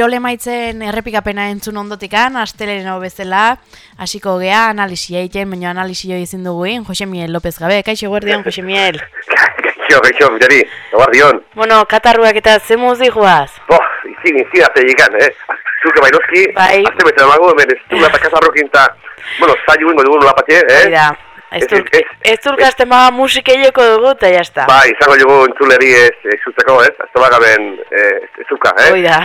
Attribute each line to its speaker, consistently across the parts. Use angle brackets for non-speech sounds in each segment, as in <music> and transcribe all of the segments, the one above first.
Speaker 1: Kirole maitzen errepikapena entzun ondotikan, asteleno bezala, hasiko gea analisia egiten, baina analisio ezin duguin, Jose Miel López Gabe, kaixo guardian, Jose Miel. <laughs>
Speaker 2: Gaixo, gaixo, mirari, guardion.
Speaker 1: Bueno, Katarruak eta zemuz dihuaz.
Speaker 2: Bo, izin, izin, azte llegan, eh? Zuke bainoski,
Speaker 1: Bai.
Speaker 2: azte betzen amago, hemen ez du <laughs> eta kasarrokin ta, bueno, zai ingo dugu nola patxe, eh?
Speaker 1: Da, ez
Speaker 2: Ez- ez-
Speaker 1: ez dut gaztema musikeileko dugu, eta jazta.
Speaker 2: Bai, izango dugu entzuleri ez, ez zutzeko, ez? Azte bagaben, eh, ez zuka, eh?
Speaker 1: Hoi da.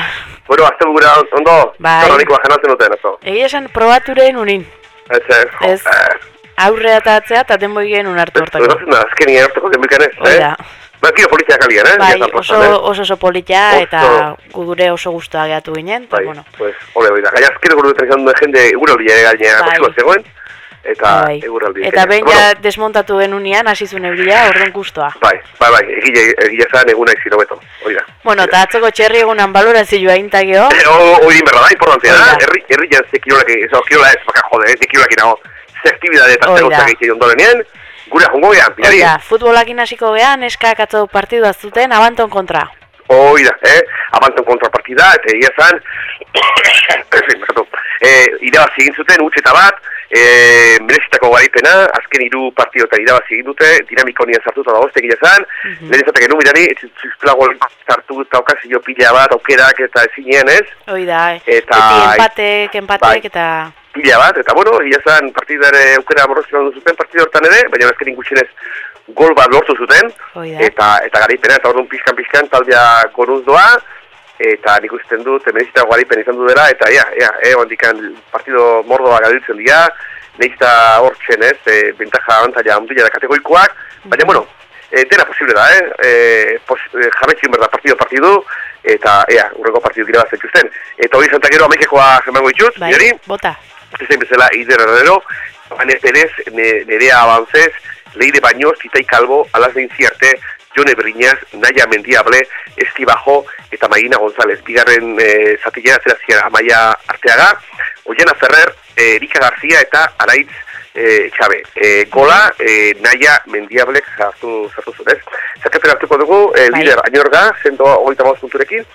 Speaker 2: Bueno, azte gura ondo,
Speaker 1: Bai.
Speaker 2: janaltzen duten, eso.
Speaker 1: Egia esan probaturen unin.
Speaker 2: Ez, ez, jo,
Speaker 1: Ez. Aurrea eta atzea, eta denboi gen unartu
Speaker 2: Ez,
Speaker 1: hortako.
Speaker 2: egotzen da, azkenien hartuko genbilkan ez,
Speaker 1: Hoi
Speaker 2: eh? Ba, kio poliziak alien, eh?
Speaker 1: Bai, oso,
Speaker 2: eh?
Speaker 1: oso oso politia, eta gure oso guztua gehiatu ginen, eta
Speaker 2: Bai,
Speaker 1: bueno.
Speaker 2: pues, ole, oida. Gaina azkeneko urtetan izan duen jende eguraldia gaina
Speaker 1: Bai.
Speaker 2: bai. zegoen, eta
Speaker 1: Bai.
Speaker 2: eguraldia.
Speaker 1: Eta behin ja desmontatu genunean, hasi zuen euria, orduan guztua.
Speaker 2: Bai, bai, bai, egile, egile zan eguna izin hobeto, hori da.
Speaker 1: Bueno, eta atzoko txerri egunan balorazioa intagio.
Speaker 2: Eh, o- Hori din berda, importantzia
Speaker 1: Hori
Speaker 2: da,
Speaker 1: da.
Speaker 2: herri, herri jan ze kirolak, eso, kirola ez, baka jode, ez, kirolak inago, ze aktibidade eta
Speaker 1: Hori
Speaker 2: ze
Speaker 1: da.
Speaker 2: gauzak egiten ondorenean, gure jongo gehan, pilari.
Speaker 1: Oida, futbolakin hasiko gehan, eskak atzo partidua zuten, abanton kontra.
Speaker 2: Hori da, eh? Abanton kontrapartida, eta egia zan, <coughs> eh, irabazi egin zuten, utxe eta bat, eh, merezitako garaipena, azken hiru partidotan irabazi egin dute, dinamiko nien sartuta da bostek egia zan, mm
Speaker 1: Mhm.
Speaker 2: -hmm. nire zatek genuen mirari, zizpela gol sartu eta okazio pila bat, aukerak eta ezinien ez,
Speaker 1: Oida, eh.
Speaker 2: Eta-
Speaker 1: Beti empatek, empatek,
Speaker 2: Bai.
Speaker 1: eta...
Speaker 2: pila bat, eta bueno, egia zan partidare aukera morrozioan zuten partido hortan ere, baina azkenin gutxinez gol bat lortu zuten,
Speaker 1: Hoi da.
Speaker 2: eta eta garaipena, eta orduan pixkan-pixkan taldea goruz doa, eta nik usten dut, merezita garaipen izan du dela, eta ea, ea, ea, handikan partido mordoa gabiltzen dira, nahizta hor txen ez, e, bentaja abantaila handia da kategorikoak, baina bueno, e, dena posible da, eh? E, pos, e, jarretxin berda partido partidu, eta ea, urreko partidu gira bat zetxuzten. Eta hori zanta gero amaikekoa zemango ditut,
Speaker 1: Bai,
Speaker 2: Jori?
Speaker 1: bota.
Speaker 2: zein bezala Ider Herrero, Ane Perez, ne, Nerea Abanzez, Leire Bañoz, Itai Calvo, Alaz de Inciarte, Jone Briñaz, Naya Mendiable, Esti Bajo eta Maina González. Bigarren e, zatila atzerazia Amaia Arteaga, Oiana Ferrer, e, Erika García eta Araitz e, Txabe. E, gola, e, Naya Mendiablek sartu, sartu zuten, ez? Zerkatzen hartuko dugu, e, lider Añorga, zendo hogeita maus punturekin,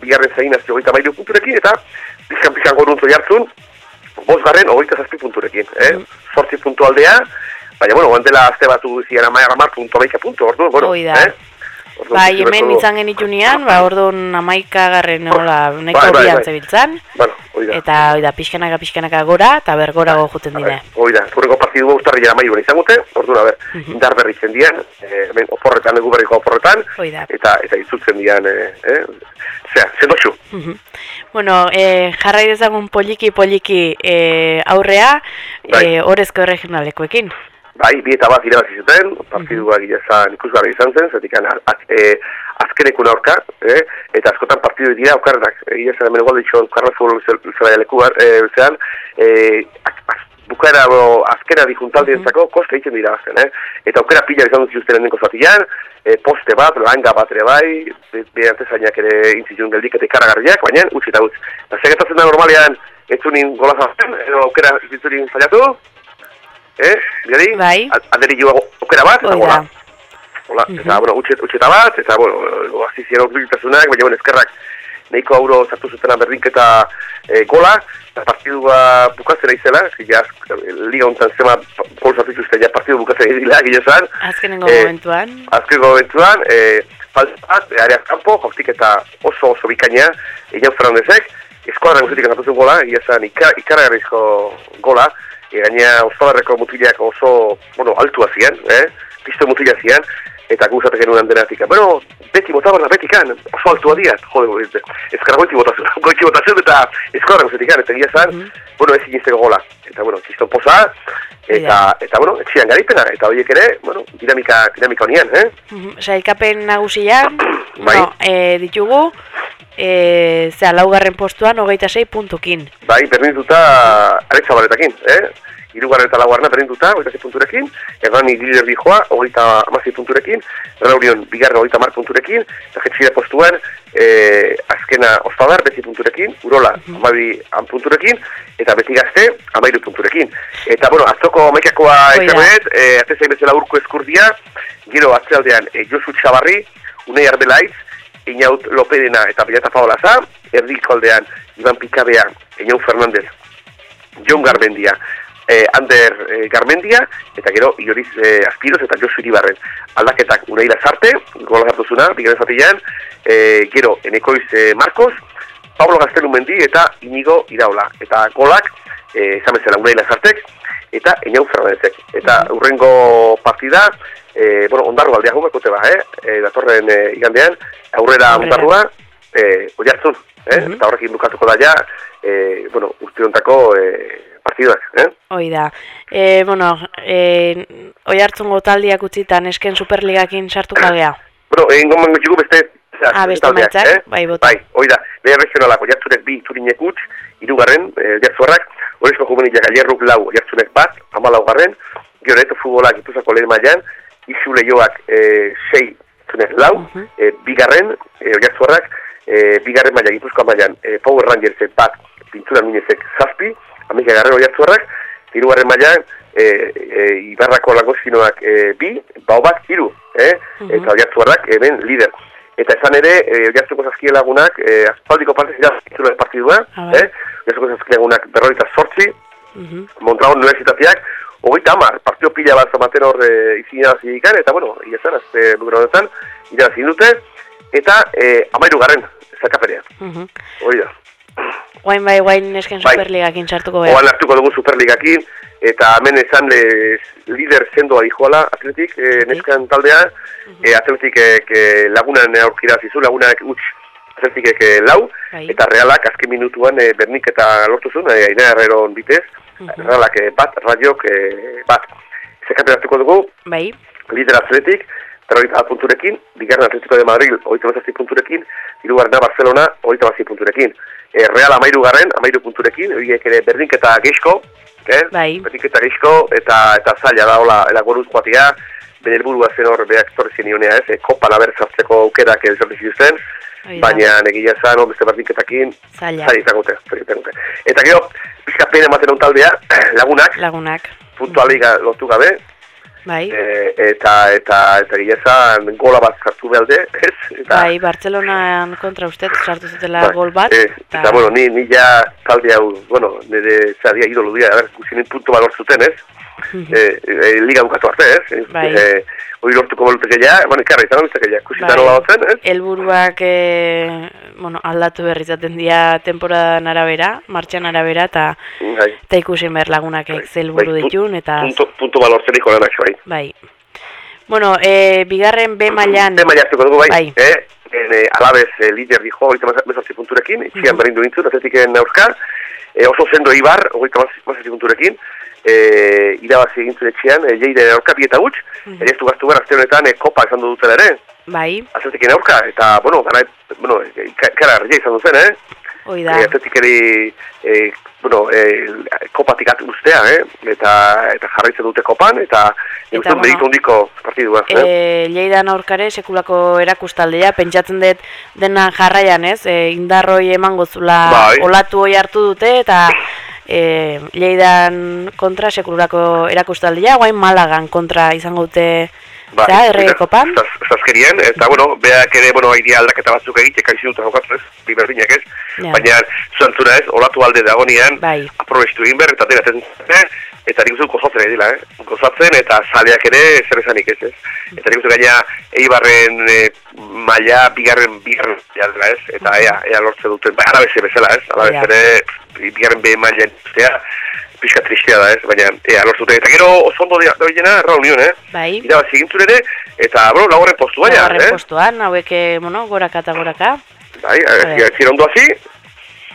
Speaker 2: bigarren zain azte hogeita mailu punturekin, eta pizkan-pizkan goruntzo jartzun, bosgarren hogeita zazpi punturekin, eh?
Speaker 1: Mm.
Speaker 2: Sortzi puntu aldea, baina, bueno, guantela azte batu zian amaia gamar puntu amaika puntu, ordu, bueno,
Speaker 1: Hoi da.
Speaker 2: eh?
Speaker 1: Bai, hemen izan genitunean, ba, orduan amaika garren nola, nahiko
Speaker 2: Bai, bai,
Speaker 1: bian
Speaker 2: bai.
Speaker 1: zebiltzan.
Speaker 2: Bueno, hoi da.
Speaker 1: Eta, oida, pixkanaka, pixkanaka gora, eta bergorago juten dine.
Speaker 2: Hoi da, zurreko partidu ustarri jara maiu izan gute, orduan, a ber,
Speaker 1: Mhm.
Speaker 2: indar berritzen dian, eh, hemen oporretan, egu berriko oporretan,
Speaker 1: Hoi da.
Speaker 2: eta eta itzultzen dian, eh, eh? Zea, zendotxu.
Speaker 1: Mhm. Bueno, eh, jarrai dezagun poliki poliki eh, aurrea,
Speaker 2: Bai.
Speaker 1: eh, orezko regionalekoekin.
Speaker 2: Bai, bi eta bat irabazi zuten, partidua gila zan ikusgarri izan zen, zetik az, e, azkenekun aurka, eh? eta askotan partidu dira okarrenak, egia zan hemen igual ditxon, karra zuen zela lekuar, e, zean, e, bukaera bo, azkena dijuntaldi entzako, koste egiten dira azten, eh? eta aukera pila izan dut zuzten endenko zatian, e, poste bat, langa bat ere bai, be- be antezainak ere intzitun geldik eta ikaragarriak, baina utzi eta utzi. Eta segetatzen da normalean, ez zunin gola zazten, edo aukera zitzurin fallatu, Eh, bidari?
Speaker 1: Bai.
Speaker 2: Alderi joa aukera bat, eta gola. Hola, eta, bueno, utxe, utxeta bat, eta, bueno, hasi ziren urbiltasunak, baina, bueno, eskerrak nahiko auro sartu zutena berdinketa e, gola, eta partidua bukatzen izela, eski ja, liga honetan zema gol sartu zuzten, ja partidu bukatzen dira, gila esan.
Speaker 1: Azkenengo
Speaker 2: Eh,
Speaker 1: momentuan.
Speaker 2: Azkenengo momentuan, e, falta bat, e, areaz kanpo, joktik eta oso oso bikaina, Iñan Fernandezek, eskuadra guztitik antatu zuen gola, egia zen ika, ikaragarrizko gola, e, gaina Ostadarreko mutilak oso, bueno, altua zian, eh? piste mutila zian, eta gu zaten genuen denatik. Bueno, beti bota barra, beti kan, oso altua dira, jode, ez, ezkara goiti botazun, <laughs> goiti botazun eta eskorra guzetik kan, eta gira zan,
Speaker 1: Mhm.
Speaker 2: bueno, ez inizteko gola. Eta, bueno, txiston poza, eta, eta, bueno, etxian garipena, eta horiek ere, bueno, dinamika, dinamika honian, eh?
Speaker 1: Mhm, Sailkapen nagusian,
Speaker 2: Bai.
Speaker 1: no, e, ditugu, e, zera, laugarren postuan, hogeita sei puntukin.
Speaker 2: Bai, berdinduta aretsa baretakin, eh? Irugarren eta laugarna berdinduta, hogeita zei punturekin, Erdani lider dijoa, hogeita amasei punturekin, Erraurion bigarren hogeita mar punturekin, eta jetxira postuan, eh, azkena Ospadar beti punturekin, Urola amabi am punturekin, eta beti gazte amairu punturekin. Eta, bueno, atzoko amaikakoa ezagunet, eh, atezain bezala urko eskurdia, gero atzealdean eh, Josu Txabarri, Unai Arbelaitz, Inaut Lopedena eta Bilata Paolaza, erdiko aldean Iban Pikabea, Inaut Fernandez, Jon Garmendia, eh, Ander eh, Garmendia, eta gero Ioriz eh, Aspiroz eta Josu Iribarren. Aldaketak Unai Lazarte, gola hartuzuna, bigaren zatilean, eh, gero Enekoiz eh, Marcos, Pablo Gaztelumendi eta Inigo Iraola. Eta golak, eh, esan bezala Unai Lazartek, eta Eñau Fernandezek. Eta urrengo partida, eh, bueno, ondarru aldeak gumekote ba, eh? eh datorren eh, igandean, aurrera ondarrua, eh, oiartzun, eh?
Speaker 1: Mhm.
Speaker 2: Eta horrekin bukatuko da ja, eh, bueno, urte hontako eh, partiduak, eh?
Speaker 1: Hoi da. E, bueno, e, oi hartzungo taldiak utzitan esken superligakin sartuko <clears throat> gea.
Speaker 2: Bueno, egin gomen gutxigu beste...
Speaker 1: Ah, beste
Speaker 2: taldeak,
Speaker 1: emaitzak, bai, bota.
Speaker 2: Bai, hoi da, beha regionalako jartzunek bi turinek utz, irugarren, e, jartzuarrak, horrezko juvenilak alierruk lau jartzunek bat, amalaugarren, gero eto futbolak ituzako lehen mailan, izu lehioak e, sei zunek lau,
Speaker 1: Mhm.
Speaker 2: e, bigarren, e, jartzuarrak, e, bigarren maila gipuzkoa mailan, e, Power Rangersek bat, pintura minezek zazpi, amika garrero jartzuarrak, hirugarren mailan, e, e, Ibarrako langozinoak e, bi, baobak hiru, eh?
Speaker 1: Mhm.
Speaker 2: eta oiartzuarrak hemen lider. Eta esan ere, e, oiartzuko zazkie lagunak, e, aspaldiko partez irazkitzula partidua,
Speaker 1: Ah,
Speaker 2: eh? oiartzuko zazkie lagunak berroita sortzi,
Speaker 1: Mhm.
Speaker 2: Mondragon Universitateak, hogeita hamar, partio pila bat zamaten hor e, izin irabazi ikan, eta bueno, iazan, azte lugar honetan, irabazi dute, eta e, amairu garren, zakaperean,
Speaker 1: Mhm.
Speaker 2: hori da.
Speaker 1: Guain bai, guain esken
Speaker 2: Bai.
Speaker 1: superligakin sartuko gea.
Speaker 2: Oan hartuko dugu Superligakin, eta hemen esan lez, lider sendoa dijoala atletik, e, neskan taldea, e, atletik e, e, lagunan aurkira zizu, lagunak utx atletikek e, lau,
Speaker 1: Bai.
Speaker 2: eta realak azken minutuan e, bernik eta lortuzun, e, aina herreron bitez,
Speaker 1: Mhm.
Speaker 2: realak e, bat, radiok e, bat. Zekapen hartuko dugu,
Speaker 1: Bai.
Speaker 2: lider atletik, berroita punturekin, bigarren atletiko de Madrid, hogeita mazazpi punturekin, hirugarrena Barcelona, hogeita mazazpi punturekin. E, Real amairu garren, amairu punturekin, horiek ere berdinketa geizko, eh?
Speaker 1: Bai.
Speaker 2: berdinketa geizko, eta, eta zaila da, hola, elagoruz joatia, bere helburua zen hor, beak torri zenionea, ez, e, kopan aber sartzeko aukerak ezartu zituzten,
Speaker 1: da.
Speaker 2: baina negia zan, beste berdinketakin,
Speaker 1: Zaila.
Speaker 2: izango. Eta gero, pixka pena ematen taldea, <clears throat> lagunak,
Speaker 1: Lagunak.
Speaker 2: puntualiga lotu gabe,
Speaker 1: Bai.
Speaker 2: E, eta eta eta gilezan gola bat sartu behalde, <laughs> ez? Eta,
Speaker 1: Bai, Bartzelonan kontra ustez sartu zutela
Speaker 2: bai,
Speaker 1: gol bat.
Speaker 2: e, eta, bueno, ni, ni ja talde hau, bueno, nire zadia idolo dira, a ber, guzinin puntu bat zuten, ez? E, e, liga bukatu arte, ez?
Speaker 1: Bai.
Speaker 2: E, hori lortuko boluteke ja, bueno, ikarra izan boluteke ja, kusita
Speaker 1: Bai.
Speaker 2: nola batzen, ez?
Speaker 1: Helburuak e, bueno, aldatu berri izaten dira temporadan arabera, martxan arabera, eta
Speaker 2: Bai.
Speaker 1: eta ikusin behar lagunak
Speaker 2: Bai,
Speaker 1: ze helburu
Speaker 2: bai,
Speaker 1: ditun, eta
Speaker 2: Puntu, puntu balortzen iko lanak, bai.
Speaker 1: bai. Bueno, e, bigarren B mailan,
Speaker 2: Te maila hartuko dugu, bai.
Speaker 1: Bai.
Speaker 2: Eh? Eh, alabez eh, lider dijo, hogeita mazazpi punturekin, itxian
Speaker 1: Mhm.
Speaker 2: berindu nintzut, atletiken euskal, eh, oso zendo ibar, hogeita mazazpi punturekin, eh, irabazi egin zuen etxean, eh, jeide aurka bi eta huts,
Speaker 1: Mhm.
Speaker 2: ere ez du gaztu behar, azte honetan, eh, kopa esan dutela ere,
Speaker 1: bai,
Speaker 2: atletiken aurka, eta, bueno, gara, bueno, eh, ka- kara argia izan duzen, eh?
Speaker 1: hoi da.
Speaker 2: Eh, atletikeri, eh, bueno, eh, kopatik at ustea, eh? Eta, eta jarraitzen dute kopan, eta,
Speaker 1: Eta,
Speaker 2: eta
Speaker 1: bueno,
Speaker 2: handiko partidua, eh?
Speaker 1: E, Lleidan aurkare sekulako erakustaldea, pentsatzen dut dena jarraian ez, e, indarroi emango zula
Speaker 2: Bai.
Speaker 1: olatu hoi hartu dute, eta <laughs> e, Lleidan kontra sekulako erakustaldea, guain Malagan kontra izango dute
Speaker 2: Bai,
Speaker 1: zera, errege kopan.
Speaker 2: Zaz- eta, bueno, beak ere, bueno, airea aldaketa batzuk egitek aizu dut jokatu ez, bi berdinak ez,
Speaker 1: Ja.
Speaker 2: baina zuantzuna ez, olatu alde dagonean,
Speaker 1: Bai.
Speaker 2: aprobestu egin behar, eta eh? Eta nik uste gozatzen edila, eh? gozatzen, eta zaleak ere zer esanik ez ez. Eta nik uste gaina Eibarren e, maila, bigarren, bigarren maila dela ez, eta ea, ea lortze duten, ba, alabeze bezala ez, alabez
Speaker 1: Ja.
Speaker 2: ere, bigarren behin maila ustea, pixka tristea da, ez? Baina, ea, lortute. Eta gero oso ondo da bilena, reunion, eh?
Speaker 1: Bai,
Speaker 2: Irabazi egintzun ere, eta, bueno, laugarren postu baina, eh?
Speaker 1: postuan, hauek, eh, bueno, goraka eta goraka.
Speaker 2: Bai,
Speaker 1: Bai.
Speaker 2: ez zira ondo hazi,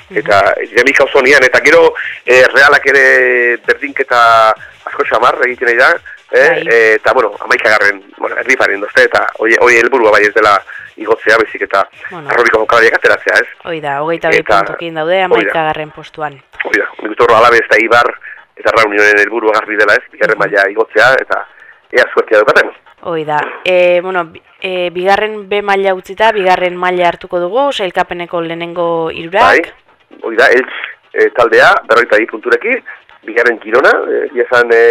Speaker 2: eta dinamika oso nian, eta gero eh, realak ere berdinketa asko xamar egiten da, eh?
Speaker 1: Bai.
Speaker 2: Eh, eta, bueno, amaikagarren, bueno, erdi paren dozte, eta hoi helburua bai ez dela igotzea, bezik eta
Speaker 1: Bueno.
Speaker 2: arrobiko jokalariak ateratzea, ez?
Speaker 1: Hoi da, hogeita bi
Speaker 2: Eta-
Speaker 1: puntukin daude,
Speaker 2: hoi da.
Speaker 1: amaikagarren postuan.
Speaker 2: Hoi da, nik uste alabe eta ibar, eta reunionen helburua garbi dela, ez? Bigarren maila igotzea, eta ea suertia daukaten.
Speaker 1: Hoi da. E, bueno, bi- e, bigarren B maila utzita, bigarren maila hartuko dugu, sailkapeneko lehenengo irurak.
Speaker 2: Bai, hoi da, eltz e, taldea, berroita bi punturekin, bigarren Girona, e, esan e,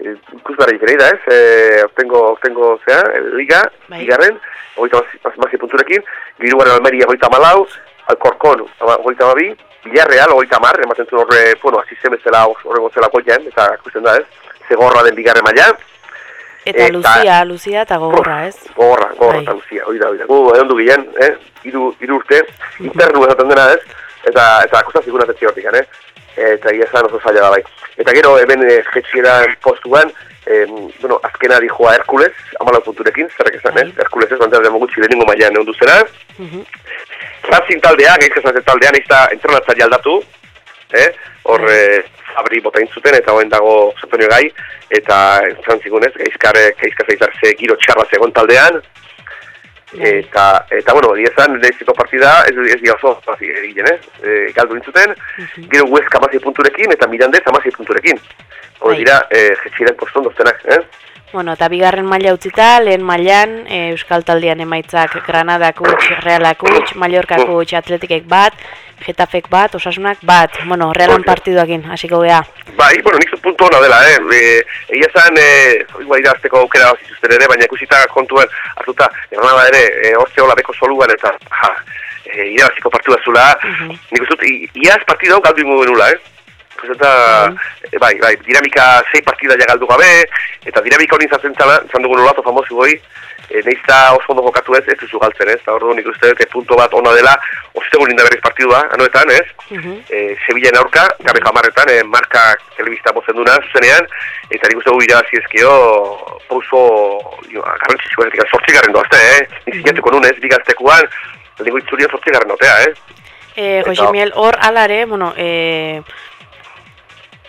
Speaker 2: e, ikusgarri ikera da ez, e, ortengo, ortengo zea, e, liga,
Speaker 1: Bai.
Speaker 2: bigarren, hogeita mazi punturekin, giruaren Almeria hogeita malau, Alkorkon hogeita mabi, Villarreal hogeita mar, ematen zuen horre, bueno, azizen bezala horrengo zela koian, eta ikusten da ez, zegorra den bigarren maila,
Speaker 1: Eta
Speaker 2: Eta-
Speaker 1: Luzia, Luzia eta gogorra, ez?
Speaker 2: Gogorra, gogorra,
Speaker 1: Bai.
Speaker 2: eta guztia, hori da, hori da. Gu, egon du gilen, eh? Iru, iru urte, internu esaten dena, ez? Eta, eta akusa ziguna zetzi hortik, eh? Eta ia esan oso zaila da bai. Eta gero, hemen jetxieran postuan, eh, bueno, azkena dijoa Herkules, amalau punturekin, zerrek esan,
Speaker 1: Bai.
Speaker 2: eh? Herkules ez, bantzera demogutxi lehenengo mailan egon duzena.
Speaker 1: Mhm.
Speaker 2: Racing taldea, gaizka esan taldea, nahiz da entrenatzaile aldatu, eh? Hor, eh, Fabri bota intzuten, eta hoen dago Antonio Gai, eta entzan zigunez, gaizkare, gaizka zaizar ze giro txarra zegoen taldean,
Speaker 1: Bai.
Speaker 2: Eta, eta bueno, diezan, lehiziko partida, ez, ez dira oso, hazi egiten, eh? E, galdu intzuten,
Speaker 1: Mhm.
Speaker 2: gero Huesca amazei punturekin, eta Mirandez amazei punturekin. Hor
Speaker 1: Bai.
Speaker 2: dira, e, jetxiren poston doztenak, eh?
Speaker 1: Bueno, eta bigarren maila utzita, lehen mailan e, Euskal Taldean emaitzak Granada kuts, Reala kuts, Mallorca kuts, Atletikek bat, Getafek bat, Osasunak bat. Bueno, Realan partiduakin, hasiko gea.
Speaker 2: Bai, bueno, nik puntu hona dela, eh? E, egia zan, e, igual idazteko aukera hau zituzten ere, baina ikusita kontuan, hartuta, Granada ere, e, hortze hola beko soluan, eta, ja, e, irabaziko partida zula,
Speaker 1: Mhm.
Speaker 2: nik uste iaz partida hau galdu ingo genula, eh? Pues eta, e, bai, bai, dinamika sei partida ja galdu gabe, eta dinamika hori izan zala, izan dugun olato famosu goi, e, neizta oso ondo jokatu ez, ez duzu galtzen, ez? Eta hor nik uste dut, e, punto bat ona dela, ostegun linda berriz partidua, anoetan, ez?
Speaker 1: Mhm.
Speaker 2: e, Sevillan aurka, gabe jamarretan, e, marka telebista bozen duna, zuzenean, eta nik uste dugu irabazi ezkio, pauso, garrantzitsua, ez sortzigarren doazte, eh? Nik zinatuko nunez, bigaztekuan, Lengo itzurien sortzigarren otea, eh?
Speaker 1: E,
Speaker 2: Eta-
Speaker 1: Jose Miel, hor alare, bueno, e,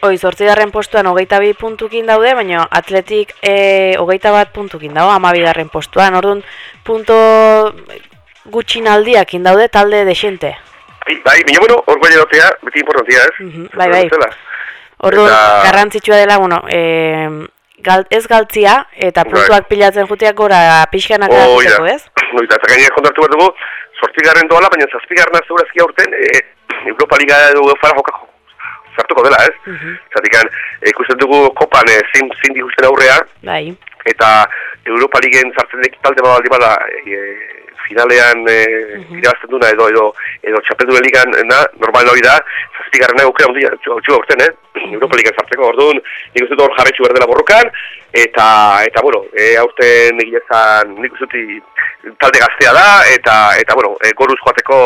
Speaker 1: Hoi, zortzigarren postuan hogeita bi puntukin daude, baina atletik e, hogeita bat puntukin dago, amabigarren postuan. Orduan, punto gutxinaldiakin daude talde desente.
Speaker 2: Bai, bai, baina bueno, hor goia dotea, beti importantia, ez?
Speaker 1: Mhm, bai, bai.
Speaker 2: Bezala.
Speaker 1: Orduan,
Speaker 2: Eta-
Speaker 1: garrantzitsua dela, bueno, e, gal, ez galtzia, eta
Speaker 2: Bai.
Speaker 1: puntuak pilatzen juteak gora pixkanak
Speaker 2: Hoi da.
Speaker 1: eratzeko, ez?
Speaker 2: Hoi da, eta gainera kontratu behar dugu, sortzigarren doala, baina zazpigarren segurazki aurten, e, Europa Liga edo fara joka sartuko dela, ez?
Speaker 1: Mhm.
Speaker 2: Zatikan, e, ikusten dugu kopan e, zein, zein dikusten aurrea,
Speaker 1: Bai,
Speaker 2: eta Europa Ligen sartzen dek talde bat aldi bada e, finalean e,
Speaker 1: Mhm.
Speaker 2: irabazten duna edo edo edo txapelduen ligan na, normal hori da zazpigarrena aukera handia txu aurten, eh? Europa Ligan sartzeko, orduan nik uste hor jarretxu behar dela borrokan eta, eta bueno, e, aurten egia esan nik uste talde gaztea da eta, eta bueno, e, goruz joateko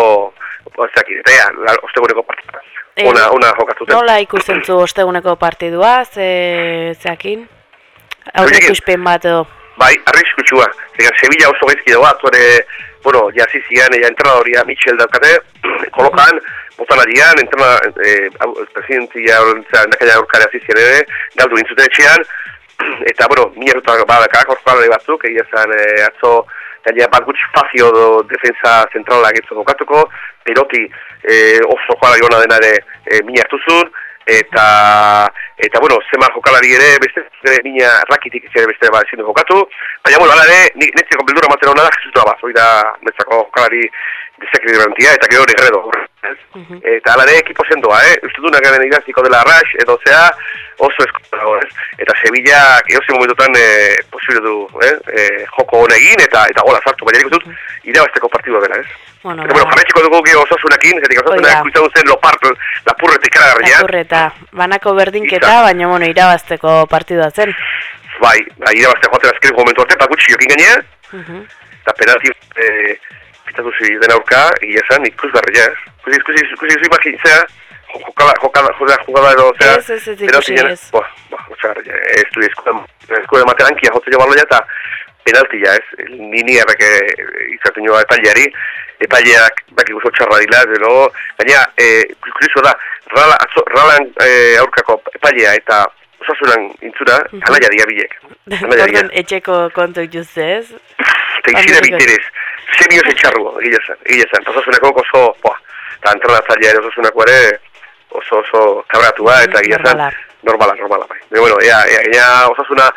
Speaker 2: Ozaki, eta ea, osteguneko partida.
Speaker 1: Eh,
Speaker 2: Ona, ona jokatuten.
Speaker 1: nola ikusten zu osteguneko partidua, ze, zeakin? Ispen bat edo.
Speaker 2: Bai, arriskutsua. Zegan, Sevilla oso gaizki dago, atuare, bueno, jasi zian, ea entrenadoria Michel daukate, <clears throat> kolokan, botan adian, entrena, eh, au- presidentzia, nakaila aurkare hasi zian ere, galdu intzuten etxean, <clears throat> eta, bueno, minerruta badakak, orkalare batzuk, egia zan, eh, atzo, gainera bat gutxi fazio do defensa zentrala getzo jokatuko, peloti eh, oso jokalari ona dena ere eh, mina hartu zuen, eta eta bueno, zemar jokalari ere beste ere mina rakitik ere beste bat ezin du jokatu, baina bueno, hala ere, ni netzeko beldura ematen hona da, Jesus Trabaz, hori da netzako jokalari dezakri garantia, eta gero negredo. ez? Eta hala ere ekipo sendoa, eh? Uste duna garen idaziko dela Rash, edo zea, oso esko dago, ez? Eta Sevilla, eosin momentutan, eh, posible du, eh? eh joko honegin, eta eta gola sartu, baina dut, irabazteko partidua dela, ez?
Speaker 1: Bueno,
Speaker 2: Eta, bueno, jarraitxiko dugu gero osasunakin, zetik osasunak ikusten zen lopart, lapurretik karagarria.
Speaker 1: Lapurreta, banako berdinketa, baina bueno, irabazteko partidua zen.
Speaker 2: Bai, bai, irabazte joaten azkeneko momentu arte, bakutsi jokin gainea,
Speaker 1: Mhm.
Speaker 2: eta penalti eh, pitatu den aurka, egia esan, ikusgarria, ez? Ikusi, ikusi, ikusi, ikusi, imagintzea, jokala, jokala, jokala, jokala edo, zera,
Speaker 1: Ez, ez, ez ikusi, ez.
Speaker 2: Buah, buah, otxar, ez du eskuela materankia jotze jo baloia eta penaltia, ez, nini erreke izaten joa epaileari, epaileak baki oso txarra dila, luego, gaina, e, kurioso da, rala, atzo, ralan e, aurkako epailea eta osasunan intzura, anaia dia bilek. Anaia dia.
Speaker 1: Etxeko kontu ituzte, ez?
Speaker 2: Eta izire
Speaker 1: Anaia.
Speaker 2: biterez, semioz etxarru, egile zen, egile zen. Osasunako oso, boa, eta entrenatzailea ere osasunako ere oso oso kabratua eta egile zen.
Speaker 1: Normala.
Speaker 2: Normala, bai. Baina, bueno, ea, ea, ea, osasuna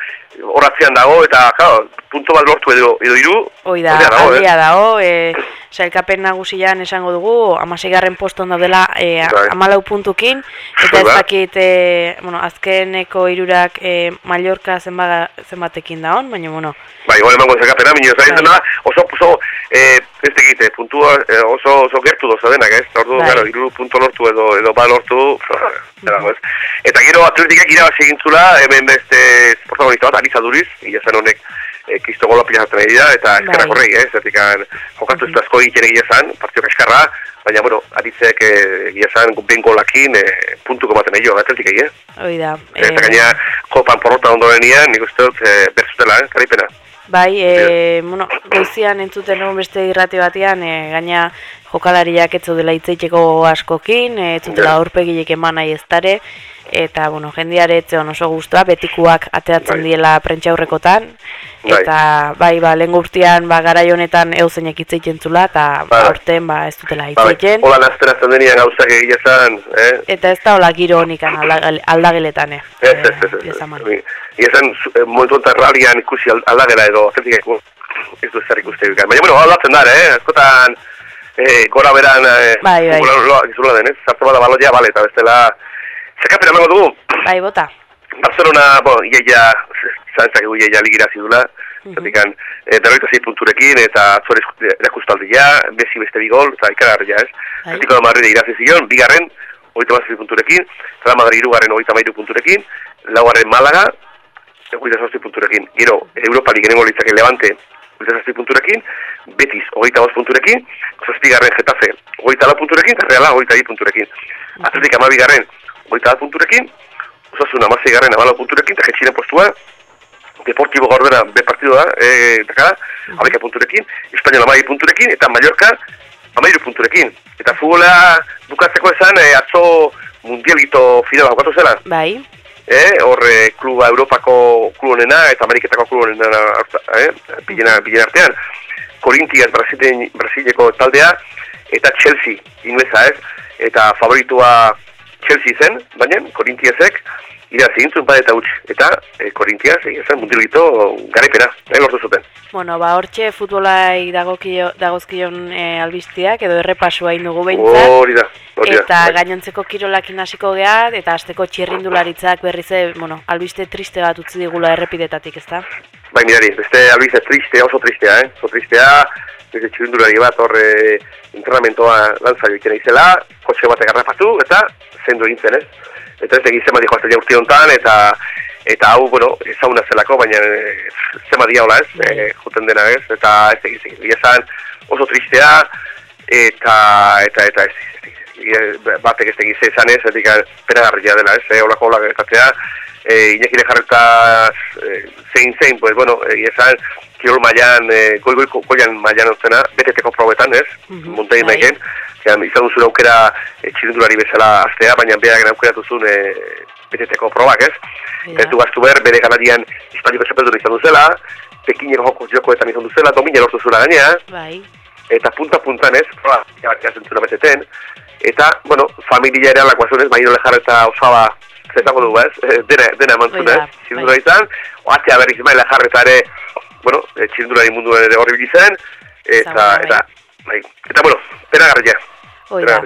Speaker 2: horatzean dago eta, claro, punto bat lortu edo, edo iru,
Speaker 1: Hoi da,
Speaker 2: dago,
Speaker 1: aldia dago, e, sailkapen nagusian esango dugu, amaseigarren poston daudela e,
Speaker 2: Bai.
Speaker 1: amalau puntukin, eta ez
Speaker 2: da.
Speaker 1: dakit, e, bueno, azkeneko irurak e, Mallorca zenbaga, zenbatekin daon, baina, bueno,
Speaker 2: Bai, igual emango zekapena, minio zain
Speaker 1: Bai.
Speaker 2: zena, oso, oso, eh, ez tegite, puntua, eh, oso, oso gertu doza denak, ez? Ordu,
Speaker 1: Bai.
Speaker 2: claro, iru punto lortu edo, edo ba lortu, dago, ez? Eta gero atletikak irabazi egintzula, hemen beste protagonista bat, Ariza Duriz, ila zen honek, eh, kristo gola pilazatzen ari dira, eta eskerrak
Speaker 1: Bai.
Speaker 2: horrei, ez? Zertikan, jokatu ez du asko egiten egia zen, partio kaskarra, baina, bueno, Arizek eh, egia zen, ben golakin, eh, puntuko baten egio, atletikei, eh?
Speaker 1: hoi da.
Speaker 2: Eta gaina, kopan porrota ondorenean, nik uste dut, eh, berzutela, eh? Karipena.
Speaker 1: Bai, e, bueno, goizian entzuten egun beste irrati batean, e, gaina jokalariak ez dela itzeiteko askokin, e, ez dutela
Speaker 2: Ja.
Speaker 1: aurpegilek eman nahi ez dare, eta, bueno, jendiare etzeon oso guztua, betikuak ateatzen
Speaker 2: Bai.
Speaker 1: diela prentxa aurrekotan,
Speaker 2: Bai.
Speaker 1: eta, bai, ba, lehen urtean, ba, garai honetan euzeinek itzeiten zula, eta
Speaker 2: Bai.
Speaker 1: aurten, ba, ez dutela
Speaker 2: Ba, bai,
Speaker 1: itzeiten,
Speaker 2: Hola nazten azten denian gauzak egia zen, eh?
Speaker 1: eta ez da hola giro honikan alda- aldageletan, eh,
Speaker 2: Ez, ez, ez, ez, ez, zu- eh, momentu enten ralian ikusi al- aldagela edo atletikeko ez du zer ikuste. Baina, bueno, aldatzen da, eh? Askotan, eh, gora beran, eh,
Speaker 1: Bai, bai.
Speaker 2: Gora, loa, gizula den, eh? Zartu bada baloia, bale, eta bestela, zekapera emango dugu,
Speaker 1: Bai, bota.
Speaker 2: Barcelona, bo, iaia, zantzak egu iaia ligira zidula, zertikan, e, berroita zei punturekin, eta atzore erakustaldia, bezi beste bi gol, eta ikaragarria ez.
Speaker 1: Bai.
Speaker 2: Atletico de Madrid irazi zion, bigarren, hogeita mazazpi punturekin, Real Madrid irugarren hogeita mairu punturekin, laugarren Malaga, hogeita zazpi punturekin, gero, Europa Ligenengo litzake Levante, hogeita zazpi punturekin, Betis hogeita bost punturekin, zazpigarren Getafe hogeita lau punturekin, eta Reala hogeita bi punturekin. Atletik amabigarren hogeita bat punturekin, Osasun amasei garren amalau punturekin, eta jetxiren postua, Deportibo gaur bera, be partido da, e, daka, abeka punturekin, Espainiol amai punturekin, eta Mallorca amairu punturekin. Eta futbola bukatzeko esan, e, atzo mundialito fidela jokatu zela.
Speaker 1: Bai,
Speaker 2: Eh, hor eh, kluba Europako klub honena eta Ameriketako klub honena harta- eh, bilen, bilen artean. Corinthians Brasileko taldea eta Chelsea inglesa ez. Eta favoritua Chelsea zen, baina Corinthiansek irazi gintzun bat eta huts. Eta eh, Corinthians egin zen mundialito garaipena, eh, lortu zuten.
Speaker 1: Bueno, ba, hortxe futbolai dagokio, dagozkion e, albisteak edo errepasua indugu behintzat.
Speaker 2: Hori da, hori da.
Speaker 1: Eta
Speaker 2: bai.
Speaker 1: gainontzeko kirolakin hasiko geha, eta asteko txirrindularitzak berriz bueno, albiste triste bat utzi digula errepidetatik, ezta?
Speaker 2: Bai, mirari, beste albize tristea, oso tristea, eh? Oso tristea, beste txirindulari bat horre entrenamentoa lanzaio ikena izela, kotxe batek garrapatu, eta zendu egin zen, ez? Eta ez egin zema dijo azte urte honetan, eta eta hau, bueno, ezaguna zelako, baina eh, zema dia hola, ez? E, juten dena, ez? Eta ez egin egia esan oso tristea, eta, eta, eta ez, batek ez egin zezan ez, etik penagarria dela, ez? E, olako hola gertatzea, e, Iñaki jarretaz e, zein zein, pues bueno, egia esan, kirol mailan, e, goi goi goian mailan ontzena, beteteko probetan, ez?
Speaker 1: Mhm,
Speaker 2: Montein
Speaker 1: bai.
Speaker 2: Zean, izan duzun aukera e, txirindulari bezala astea, baina berak aukeratu zuen e, beteteko probak, ez?
Speaker 1: Ja.
Speaker 2: Ez du gaztu behar, bere ganadian Hispaniko txapeldun izan duzela, Pekineko joko jokoetan izan duzela, domina lortu zuela gainea,
Speaker 1: Bai,
Speaker 2: eta punta-puntan ez, proba, jabarkia zentzuna bezeten, eta, bueno, familia ere alakoa zuen ez, baino lejar eta osaba, zetako dugu ez, eh, dena, dena eman zuen
Speaker 1: Hoi
Speaker 2: ez, txirindula
Speaker 1: bai.
Speaker 2: izan, oatzea berriz bai lejar eta ere, bueno, eh, txirindulari munduan ere horri zen, eta,
Speaker 1: Zagoa, bai.
Speaker 2: eta, bai, eta, bueno, penagarria.
Speaker 1: Hoi da.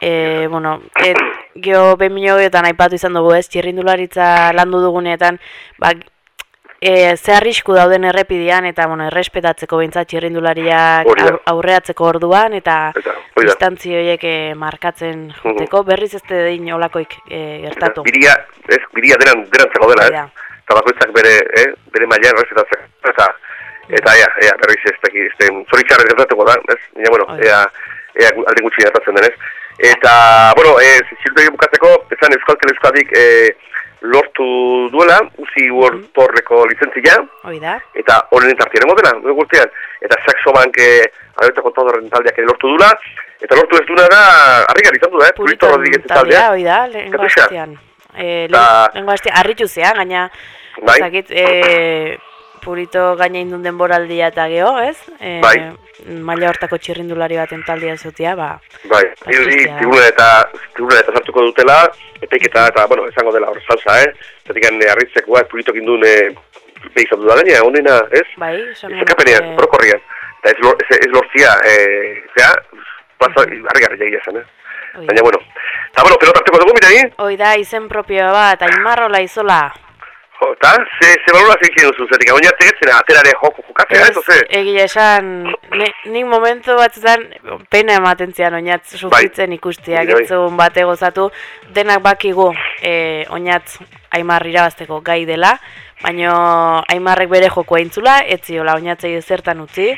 Speaker 1: E, bueno, et, geho beminogetan aipatu izan dugu ez, txirrindularitza landu dugunetan, ba, e, ze arrisku dauden errepidean, eta, bueno, errespetatzeko behintzat txirrindulariak aurreatzeko orduan, eta
Speaker 2: Eta, hori da.
Speaker 1: distantzi horiek eh, markatzen juteko, berriz ez dein olakoik e, gertatu.
Speaker 2: Biria, ez, biria denan, derantzako dela, ez?
Speaker 1: da.
Speaker 2: Eta bakoitzak bere, eh, bere mailan errespetatzeko. Eta, eta, ea, ea, berriz ez daki, ez den, zoritxarrez gertatuko da, ez? Baina, bueno,
Speaker 1: da.
Speaker 2: ea, ea, alde gutxi gertatzen denez. Eta, bueno, e, zilbegi bukatzeko, ezan Euskal Teleskoadik e, lortu duela, uzi World Torreko licentzia,
Speaker 1: Hoi da.
Speaker 2: eta honen tartien egon dela, dugu urtean. Eta Saxo Bank, e, aberta kontadorren taldeak ere lortu dula, eta lortu ez duna da, harrigar izan du da, eh? Purito Rodríguez
Speaker 1: taldea, hoi da, lehenko
Speaker 2: Kapixa?
Speaker 1: hastian. E,
Speaker 2: Ta-
Speaker 1: lehenko hastian, arritu zean, gaina,
Speaker 2: Bai.
Speaker 1: zakit, e, purito gaina indun denboraldia eta geho, ez? E,
Speaker 2: Bai.
Speaker 1: Maila hortako txirrindulari baten taldea zutia, ba,
Speaker 2: Bai, irudi,
Speaker 1: Justia.
Speaker 2: tribuna eta, tribuna eta sartuko dutela, epeiketa eta, bueno, esango dela hor salsa, eh? Zatikan e, arritzekoa, puritok indun, e, behizan du da gaina, honena, ez?
Speaker 1: bai, esan
Speaker 2: Zekapenean,
Speaker 1: nuke-
Speaker 2: orokorrian. Eta ez, lor, ez, ez lortzia, e, zera, plaza, harrigarri jaia esan, eh?
Speaker 1: hoi da.
Speaker 2: Baina, bueno. Eta, bueno, pelota hartuko dugu, mirari?
Speaker 1: Hoi da, izen propioa bat, Aimarrola izola.
Speaker 2: Jo, eta, ze, ze balora zeitzen duzu, zetik, oinatek ez, zera, aterare joko jokatzea, ez, oze?
Speaker 1: egia esan, ni, nik momentu batzutan pena ematen zian oinatz sufritzen ikustiak,
Speaker 2: Bai, bai.
Speaker 1: etzun bate gozatu, denak bakigu e, oinatz Aimar irabazteko gai dela, baino Aimarrek bere joko aintzula, etziola oinatzei zertan utzi,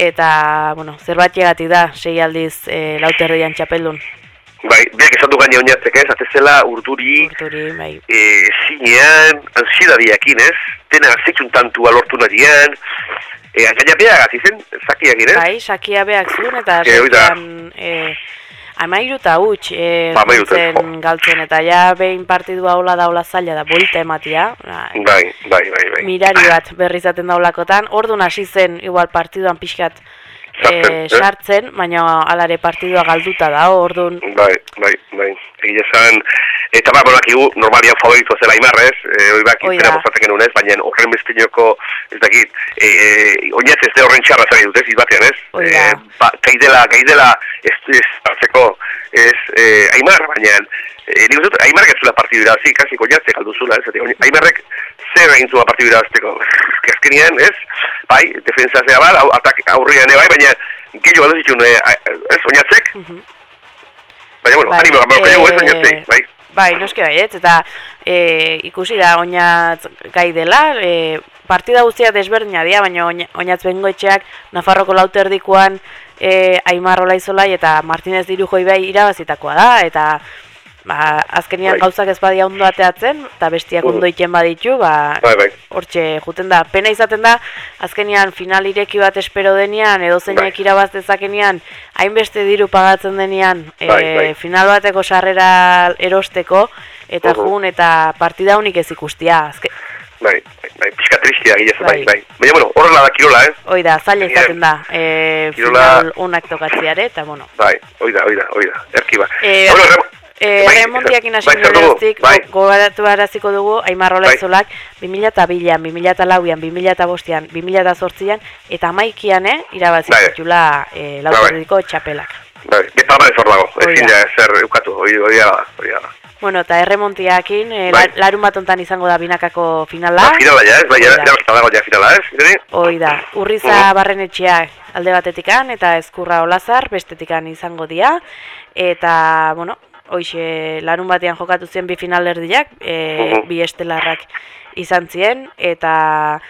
Speaker 1: eta, bueno, zerbatiagatik da, sei aldiz e, lauterdian txapeldun,
Speaker 2: Bai, biak esan du gaine oinatek ez, atezela urduri,
Speaker 1: urturi, bai.
Speaker 2: e, zinean, ansiedadiakin, ez? Dena zeitzun tantua lortu nadian, e, gaina beagaz izen, zakiakin, ez?
Speaker 1: Bai, sakia beak zuen, eta
Speaker 2: da.
Speaker 1: sakian e, amairu eta huts e,
Speaker 2: Ba,
Speaker 1: galtzen, eta ja behin partidua hola daula zaila da, bolita ematia. Ba,
Speaker 2: Bai, bai, bai, bai.
Speaker 1: mirari bat berri izaten daulakotan, orduan hasi zen igual partiduan pixkat
Speaker 2: Sartzen,
Speaker 1: e,
Speaker 2: eh?
Speaker 1: sartzen, baina alare partidua galduta da, orduan
Speaker 2: Bai, bai, bai. Egia esan, eta ba, bonakigu, normalian favoritua zela Aimarrez, e, hori bak, izena
Speaker 1: da.
Speaker 2: postatzen genuen ez, baina horren bestinoko, ez dakit, e, e, oinaz ez de horren txarra zari dut ez, izbatean ez?
Speaker 1: Hoi da.
Speaker 2: E, ba, gaidela, gaidela, ez, ez hartzeko, ez, e, Aimar, baina, e, nik dut, Aimarrek ez zula partidu irabazi, kasi oinazte galdu zula, ez, Aimarrek zer egin zua partidu irabazteko, <laughs> azkenian, ez, bai, defensa zea bal, atak aurrian bai, baina, gehiago galdu zituen, e, a- ez, oinatzek, baina, bueno,
Speaker 1: Bai,
Speaker 2: animo, gamaro, gehiago ez
Speaker 1: eh,
Speaker 2: oinatzek, bai.
Speaker 1: Bai, noski baiet, eta e, ikusi da oinatz gai dela, e, partida guztia desberdina dira, baina oina- oinatz bengoetxeak Nafarroko lauterdikoan e, Aimar Olaizolai eta Martinez Dirujo Ibai irabazitakoa da, eta ba, azkenian
Speaker 2: Bai.
Speaker 1: gauzak ez badia ondo ateatzen, eta bestiak ondo iten baditu, ba,
Speaker 2: Bai, bai.
Speaker 1: hortxe juten da. Pena izaten da, azkenian final ireki bat espero denean, edo zeinek
Speaker 2: Bai.
Speaker 1: irabaz dezakenean, hainbeste diru pagatzen denean,
Speaker 2: Bai,
Speaker 1: e,
Speaker 2: bai.
Speaker 1: final bateko sarrera erosteko, eta
Speaker 2: Mhm.
Speaker 1: jun eta partida unik ez ikustia. Azke,
Speaker 2: Bai, bai, pixka tristia gila bai,
Speaker 1: Bai.
Speaker 2: bai. Baina, bueno, horrela da kirola, eh?
Speaker 1: hoi da, zaila izaten da, e,
Speaker 2: kirola-
Speaker 1: final unak tokatziare, eta bueno.
Speaker 2: Bai, hoi da, hoi da, hoi da, erki ba.
Speaker 1: E,
Speaker 2: Bueno,
Speaker 1: E,
Speaker 2: bai,
Speaker 1: remontiakin hasi
Speaker 2: bai, dugu?
Speaker 1: geroztik,
Speaker 2: Bai,
Speaker 1: gogoratu araziko dugu, Aimar
Speaker 2: Bai.
Speaker 1: Olaizolak, 2002an, 2004an, 2005an, 2008an, eta amaikian, eh, irabazi
Speaker 2: Bai.
Speaker 1: zitula e,
Speaker 2: bai.
Speaker 1: lauterdiko txapelak.
Speaker 2: bai, beta ba ez hor dago, ezin
Speaker 1: da.
Speaker 2: zer eukatu, hoi da, hoi da.
Speaker 1: Bueno, eta erremontiakin, e,
Speaker 2: Bai.
Speaker 1: larun bat ontan izango da binakako finala.
Speaker 2: Ba, finala ja, ez, bai,
Speaker 1: Hoi
Speaker 2: ja,
Speaker 1: da.
Speaker 2: ja, dago ja finala, ez?
Speaker 1: Hoi da, urriza
Speaker 2: Mhm.
Speaker 1: barrenetxeak alde batetikan eta ezkurra olazar bestetikan izango dira. Eta, bueno, hoxe larun batean jokatu zen bi finalerdiak, e,
Speaker 2: Mhm.
Speaker 1: bi estelarrak izan ziren, eta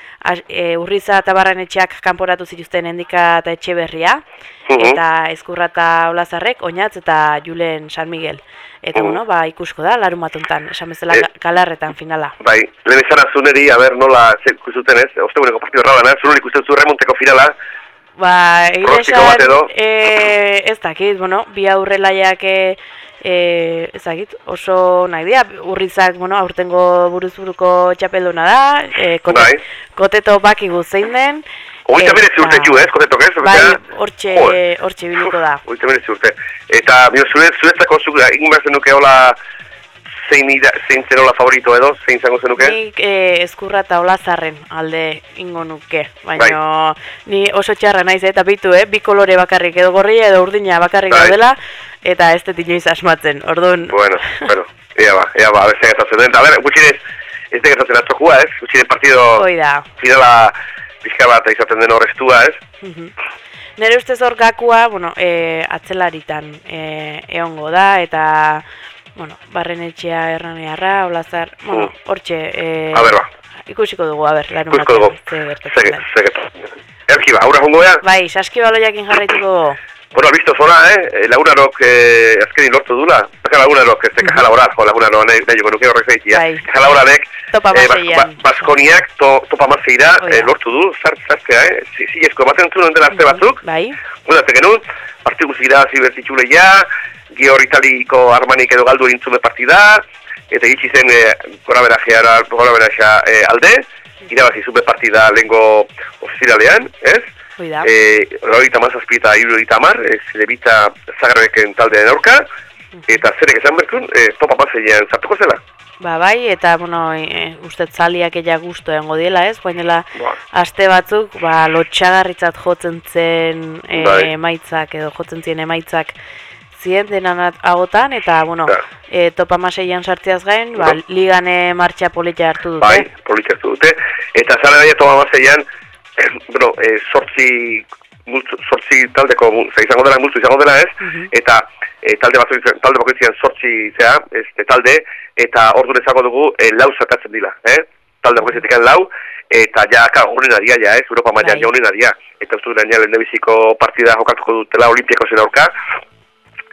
Speaker 1: e, urriza eta barrenetxeak kanporatu zituzten endika eta etxe berria,
Speaker 2: Mhm.
Speaker 1: eta ezkurra eta olazarrek, oinatz eta Julen San Miguel. Eta,
Speaker 2: Mhm.
Speaker 1: bueno, ba, ikusko da, larun bat ontan, esan bezala
Speaker 2: Eh.
Speaker 1: ga- galarretan finala.
Speaker 2: Bai, lehen izan azuneri, a ber, nola, zer ikustuten ez, osteguneko partidu errabana, zunur ikusten zu remonteko finala,
Speaker 1: Ba, egia esan, e, ez dakit, bueno, bi aurrelaiak e, e, ez dakit, oso nahi dira, urrizak, bueno, aurtengo buruzburuko txapelduna da, e, kote,
Speaker 2: Bai.
Speaker 1: koteto bakigu zein den. Eta-
Speaker 2: meretzi urte ju, ez, kotetok ez?
Speaker 1: Bai, hortxe, hortxe biliko da.
Speaker 2: Hogeita meretzi urte. Eta, bino, zure, zuretzako zuk, egin behar zenuke hola, zein, ida, zein zen hola favorito edo, zein zango zenuke?
Speaker 1: Nik e, ezkurra eta olazarren alde ingo nuke,
Speaker 2: Bai.
Speaker 1: baina ni oso txarra naiz eta bitu, eh? bi kolore bakarrik edo gorria edo urdina bakarrik
Speaker 2: Bai.
Speaker 1: daudela, eta ez dut inoiz asmatzen, orduan,
Speaker 2: Bueno, bueno, ea ba, ea ba, a ver, zer gertatzen den. A ver, gutxinez, ez da gertatzen atzokua, ez? Gutxinez partido
Speaker 1: hoi da.
Speaker 2: finala pixka bat izaten den horreztua, ez?
Speaker 1: Nere ustez hor gakua, bueno, e, atzelaritan e, eongo da, eta, bueno, barrenetxea erranearra, olazar, bueno,
Speaker 2: Mm.
Speaker 1: hortxe, e,
Speaker 2: A ber, ba,
Speaker 1: ikusiko dugu, a ber, larun
Speaker 2: ikusiko dugu.
Speaker 1: batean, ze gertatzen den.
Speaker 2: den. Erki ba, aurra jongo bea?
Speaker 1: Bai, saskibaloiakin jarraituko.
Speaker 2: Bueno, visto zona, eh? Lagunarok eh, azkenin lortu dula. Baka lagunarok, ez de kaja laboral, jo, lagunarok, nahi, nahi, nuke horrek zaitia.
Speaker 1: Bai.
Speaker 2: Kaja laboralek,
Speaker 1: Topa
Speaker 2: eh. Bas- Baskoniak, to, topa mazeira,
Speaker 1: Oh, ja.
Speaker 2: eh, lortu du, zart, zartzea, eh? Si, si, ematen zuen dela azte batzuk,
Speaker 1: Bai,
Speaker 2: Gudatzen genuen, partidu guzira zibertitxu lehia, Gior Italiko Armanik edo galdu erintzume partida, eta gitsi zen e, gora berajeara, gora beraxea e, alde, irabazi zube partida lehengo ofizialean, ez? E, Lorita mazazpi eta irurita amar, ez debita zagarreken taldean aurka, eta zerek esan berkun, e, topa mazeian zartuko zela.
Speaker 1: Ba, bai, eta, bueno, e, uste zaliak ella gusto egongo diela, ez? Baina
Speaker 2: Ba.
Speaker 1: aste batzuk, ba, lotxagarritzat jotzen zen e,
Speaker 2: Bai.
Speaker 1: emaitzak, edo jotzen ziren emaitzak zien denan agotan, eta, bueno,
Speaker 2: Da.
Speaker 1: e, topa maseian sartzeaz gain, ba,
Speaker 2: Da.
Speaker 1: ligane martxa polita hartu dute.
Speaker 2: Bai, politxertu dute. Eta zara gaia toma mazeian, <laughs> bueno, e, sortzi, multzu, sortzi taldeko, ze izango dela, multzu izango dela ez,
Speaker 1: Mhm.
Speaker 2: eta e, talde batzuk, talde bakoitzean sortzi zea, ez, e, talde, eta ordu izango dugu e, lau zertatzen dila, eh? Talde bakoitzetik lau, eta ja, ka, honen adia, ja, ez, Europa mailan
Speaker 1: Bai.
Speaker 2: ja honen adia. Eta ez du gaina lehendabiziko partida jokatuko dutela Olimpiako zen aurka,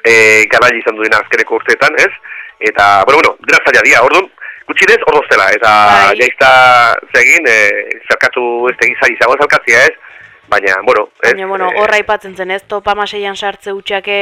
Speaker 2: e, garai izan duena azkeneko urteetan, ez? Eta, bueno, bueno, dira zaila dia, orduan, gutxinez, ordu zela, eta
Speaker 1: Bai.
Speaker 2: jaizta zegin, e, zerkatu ez tegizai izango zalkatzia, ez? Baina, bueno, ez?
Speaker 1: Baina, bueno,
Speaker 2: eh,
Speaker 1: horra aipatzen zen, ez topa maseian sartze utxake,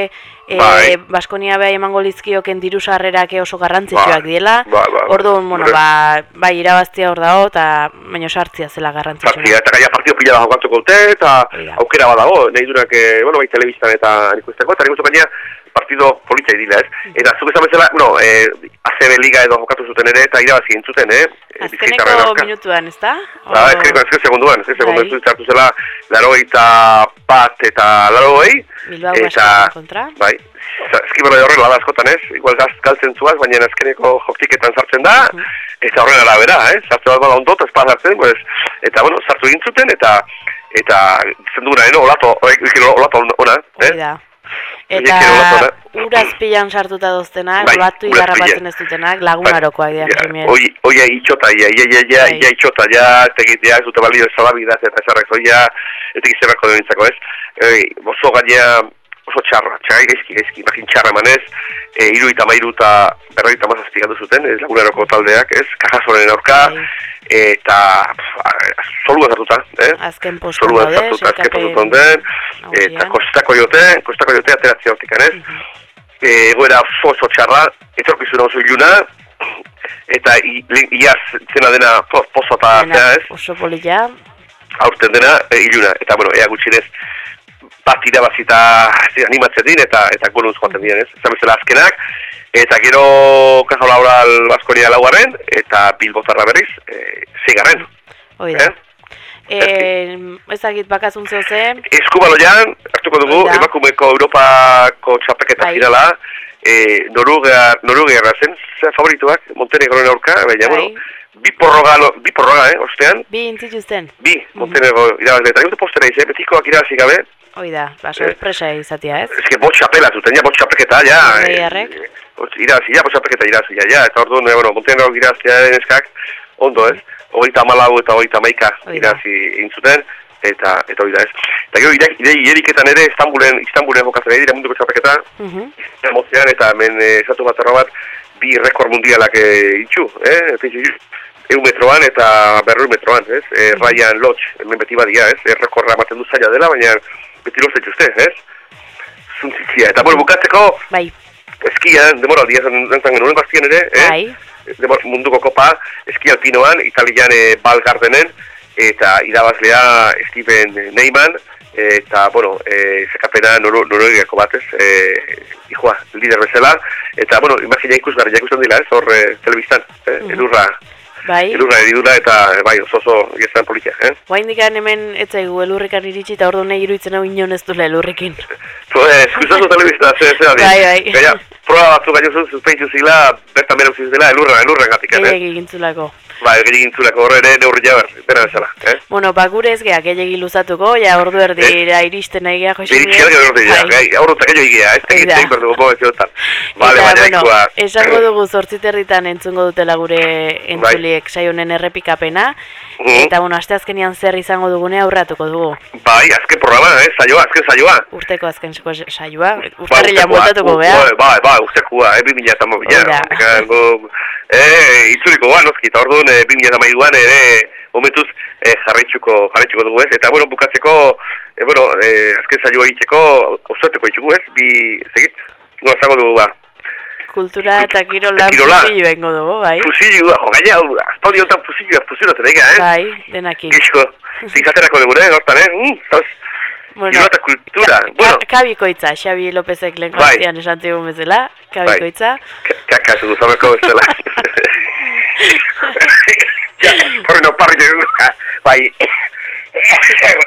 Speaker 1: e,
Speaker 2: Bai.
Speaker 1: Baskonia beha emango lizkioken diru sarrerak oso garrantzitsuak
Speaker 2: Bai.
Speaker 1: diela.
Speaker 2: Bai, bai.
Speaker 1: Orduan, bueno, ba, bai irabaztia hor dago, eta baino sartzia zela garrantzitsua.
Speaker 2: Partia, eta gaia partido pila bat jokatuko dute, eta
Speaker 1: da.
Speaker 2: aukera badago, nahi durak, eh, bueno, bai telebistan eta nik usteko, eta nik baina partido politxa idila, ez? Eta zuk esan bezala, bueno, eh, ACB Liga edo jokatu zuten ere, eta irabazi entzuten, eh? Bizkaitarren
Speaker 1: Azkeneko minutuan, ezta?
Speaker 2: Ba,
Speaker 1: O-
Speaker 2: eskeriko, esker segunduan, esker segunduan,
Speaker 1: Bai.
Speaker 2: ez hartu zela, laro eta bat eta laro
Speaker 1: Bilbao
Speaker 2: eta,
Speaker 1: kontra.
Speaker 2: bai, eskibero horrela da askotan ez, igual gaz, galtzen zuaz, baina azkeneko joktiketan sartzen da,
Speaker 1: Mhm.
Speaker 2: eta horren arabera, eh, sartu bat bada ondo, eta ez pas hartzen, pues, eta, bueno, sartu egin zuten, eta, eta, zenduguna, eh, no, olato, olato ona, eh?
Speaker 1: da. Eta urazpilan sartuta doztenak,
Speaker 2: Bai, urazpilan.
Speaker 1: igarrapatzen ez dutenak, lagunarokoak dira,
Speaker 2: Ja,
Speaker 1: premier.
Speaker 2: Oi, oi, itxota, ia, ia, ia, ia,
Speaker 1: Bai.
Speaker 2: ia, itxota, ja, ez tegitea, ez dute balio salabidaz eta esarrak zoia, ez tegiz zerrako denintzako, ez? Ei, bozo gaina oso txarra, txarra gaizki, gaizki, imagin txarra emanez, e, iru eta mairu eta berroita mazazpik galdu zuten, ez lagunaroko taldeak, ez? Kajazoren aurka,
Speaker 1: Bai.
Speaker 2: eta pff, solua zartuta, eh?
Speaker 1: Azken postuan
Speaker 2: Solua
Speaker 1: daude,
Speaker 2: zartuta, azken
Speaker 1: sailkapen
Speaker 2: postuan den,
Speaker 1: nagusian.
Speaker 2: eta kostako jote, kostako jote ateratzea hortik, ez?
Speaker 1: Mhm.
Speaker 2: e, egoera oso oso txarra, etorkizuna oso iluna, eta iaz zena dena po, pozo eta zera ez,
Speaker 1: Oso polita,
Speaker 2: aurten dena e, iluna, eta bueno, ea gutxinez, bat irabazita animatzen din, eta eta bonus joaten diren, ez? Esan bezala azkenak, eta gero Kaja Laural Baskonia laugarren, eta Bilbotarra berriz, e, zeigarren,
Speaker 1: hoi da.
Speaker 2: eh?
Speaker 1: Eh, ez dakit bakazun zeu zen,
Speaker 2: Eskubaloian, hartuko dugu,
Speaker 1: Hoi da.
Speaker 2: emakumeko Europako txapeketa
Speaker 1: Bai.
Speaker 2: finala, e, Noruega, Noruega zen, favorituak, Montenegroen aurka, baina,
Speaker 1: Bai.
Speaker 2: bueno, bi porroga, bi porroga, eh, ostean,
Speaker 1: bi intzituzten,
Speaker 2: bi Montenegro irabazle, eta gute postera izan, betikoak irabazi gabe,
Speaker 1: hoi da, ba, sorpresa izatea, ez?
Speaker 2: eske bot txapela zuten, ja, bot txapeketa, ja,
Speaker 1: Norvegiarrek.
Speaker 2: eh, bot- irabazi, ja, bot txapeketa irabazi, ja, ja, eta orduan, eh, bueno, Montenegro irazia eskak, ondo ez, hogeita amalau eta hogeita maika
Speaker 1: Hoi da.
Speaker 2: irabazi egin zuten, eta, eta hori da ez. Eta gero, ire- ire- ireriketan ere, Istanbulen, Istanbulen jokatzen ari dira munduko txapeketa,
Speaker 1: Mhm.
Speaker 2: emozioan eta hemen eh, esatu bat bat bi rekord mundialak e, itxu, eh? Eun metroan eta berroi metroan, ez? E, Ryan Lodge, hemen beti badia, ez? E, rekorra ematen du zaila dela, baina beti lortzen dituzte, ez? Zuntzitzia. Eta bueno, bukatzeko,
Speaker 1: Bai,
Speaker 2: eskian, demoraldia zen zen genuen bastien ere, eh?
Speaker 1: bai,
Speaker 2: Demor, munduko kopa, eski alpinoan, italian e, Bal Gardenen, eta irabazlea Steven Neyman, eta, bueno, e, zekapena noro, noroiako batez, e, dijoa, lider bezala, eta, bueno, imagina ikusgarri, ikusten dila, ez, hor e, telebistan, eh?
Speaker 1: Mhm.
Speaker 2: elurra,
Speaker 1: bai.
Speaker 2: elurra eridura, eta, bai, oso oso, gezan politia, eh?
Speaker 1: Guaindikan hemen ez zaigu elurrikan iritsi eta ordu nahi iruditzen hau inon ez duela elurrikin.
Speaker 2: Pues, <laughs> ikustazu telebista, ze, ze, adi.
Speaker 1: Bai, bai.
Speaker 2: Gaia, proba batzuk gaino zuzpeitzu zila, bertan bera uzizela, elurra, elurren gatik, eh?
Speaker 1: Gehiagik gintzulako.
Speaker 2: Ba, egin gintzulako horre ere neurri jaber, dena bezala, eh?
Speaker 1: Bueno, ba, gure ez geha, gehiagi luzatuko, ja, ordu erdira iristen nahi geha, Jose
Speaker 2: Biri txelak edo dira,
Speaker 1: Bai.
Speaker 2: gai, aurro eta egia, ez tegit
Speaker 1: da.
Speaker 2: egin berdugu bo ez jotan. Bale,
Speaker 1: Eta,
Speaker 2: baina
Speaker 1: bueno,
Speaker 2: ikua.
Speaker 1: esango dugu zortziterritan entzungo dutela gure entzuliek saionen errepikapena,
Speaker 2: Mhm.
Speaker 1: eta, bueno, aste azkenian zer izango dugune aurratuko dugu.
Speaker 2: Bai, azken programa, eh, saioa, azken saioa.
Speaker 1: Urteko azken saioa,
Speaker 2: Ba,
Speaker 1: urtarrila
Speaker 2: urtekoa,
Speaker 1: muetatuko
Speaker 2: u-
Speaker 1: geha.
Speaker 2: u- Bai, bai, urtekua, eh, 2000 eta mo bila.
Speaker 1: Hori da.
Speaker 2: Eh, itzuliko goa, noski, eta orduan, 2000 eta maiduan ere, momentuz, eh, jarraitzuko, jarraitzuko dugu ez. Eta, bueno, bukatzeko, eh, bueno, eh, azken saioa egiteko, uzueteko itxugu ez, bi, segit, nola zango dugu, ba.
Speaker 1: Kultura eta kirola
Speaker 2: Kirola.
Speaker 1: fusillo bengo dugu, bai.
Speaker 2: Fusilua, jo, gaina, aspaldi honetan fusilua, fusilatzen ega, eh?
Speaker 1: Bai, denakin.
Speaker 2: Gixo, zinkaterako dugu, eh, hortan, eh? Mm, zauz,
Speaker 1: Bueno,
Speaker 2: Kirola eta kultura,
Speaker 1: ka-
Speaker 2: bueno.
Speaker 1: ka- kabikoitza, Xabi Lopezek lehen
Speaker 2: Bai.
Speaker 1: esan zigun bezala, kabikoitza.
Speaker 2: Kaka, zu duzameko bezala. <laughs> Ja, Horri no parri dugu, bai.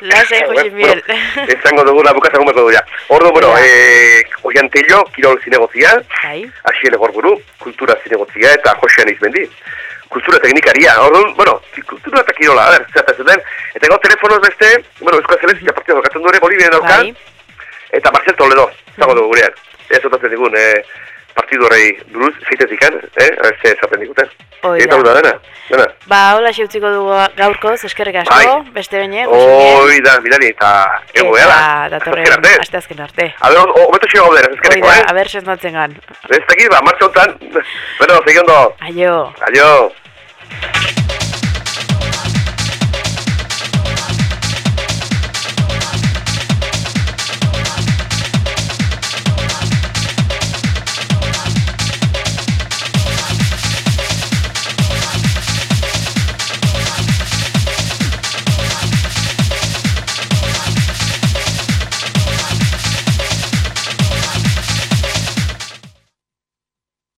Speaker 1: Lasai, Jose Miguel.
Speaker 2: Esango dugu, la bukatzen gumeko dugu, ja. Ordu, bueno,
Speaker 1: Ja.
Speaker 2: eh, oiantello, kirol zinegozia,
Speaker 1: Bai,
Speaker 2: Asiele Gorburu, kultura zinegozia eta Josean Izmendi. Kultura teknikaria, orduan, bueno, kultura eta kirola, a ber, zerta zuten. Eta gau telefonoz beste, bueno, Euskal Zelestia partida jokatzen dure Bolivia dauka,
Speaker 1: bai.
Speaker 2: eta Marcel Toledo, zago dugu gurean. Ez otatzen digun, eh, partidu horrei buruz, zeitetik, eh? A ber, ze esaten diguten. Eta hau da dena, dena.
Speaker 1: Ba, hola xeutziko dugu gaurkoz, eskerrik asko,
Speaker 2: Bai.
Speaker 1: beste bine.
Speaker 2: Hoi da, bidali, eta ego
Speaker 1: Eta
Speaker 2: gara.
Speaker 1: datorren
Speaker 2: arte.
Speaker 1: aste azken arte.
Speaker 2: A ber, hobeto xeo gaudera,
Speaker 1: Hoi
Speaker 2: ezkerreko, eh?
Speaker 1: a ber, sendatzen gan.
Speaker 2: Ez dakit, ba, martxa honetan. Bueno, segi ondo.
Speaker 1: Aio.
Speaker 2: Adio.